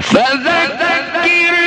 فذكر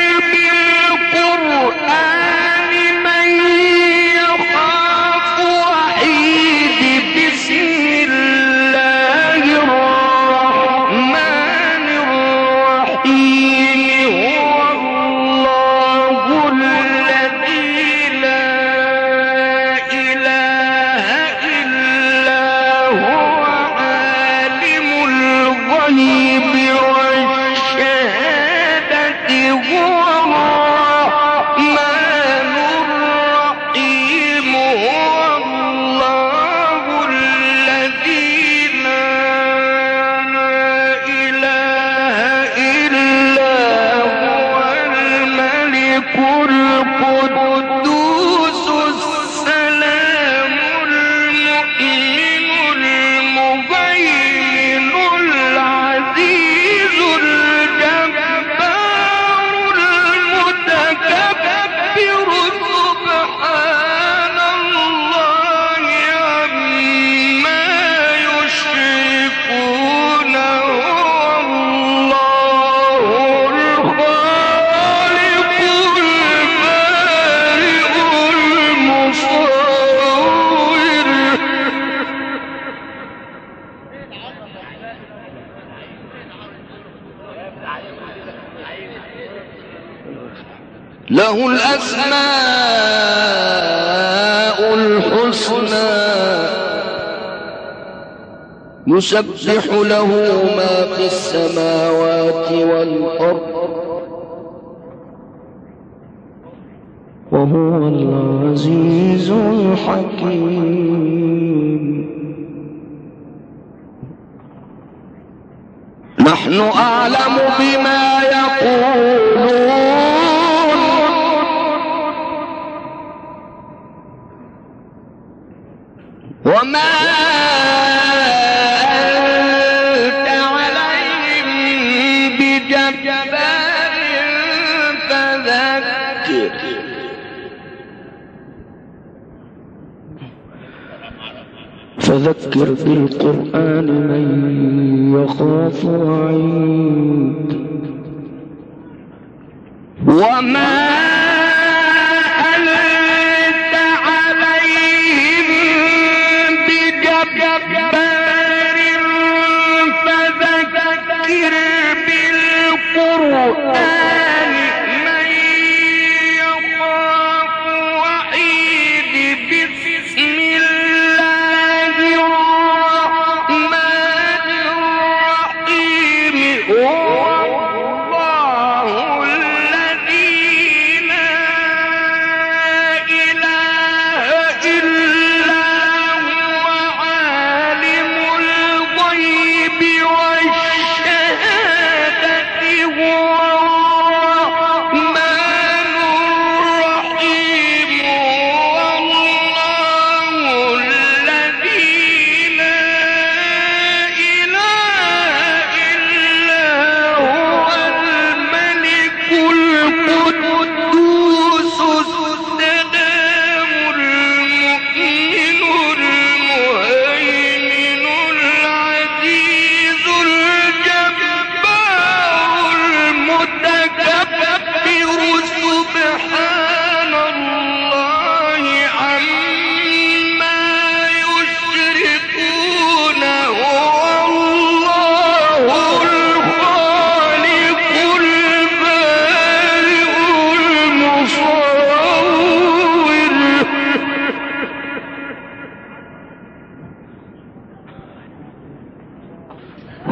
له الأسماء الحسنى. يسبح له ما في السماوات والأرض. وهو العزيز الحكيم. نحن أعلم وما أنت عليهم بجبار فذكر. فذكر بالقرآن من يخاف وعيد. وما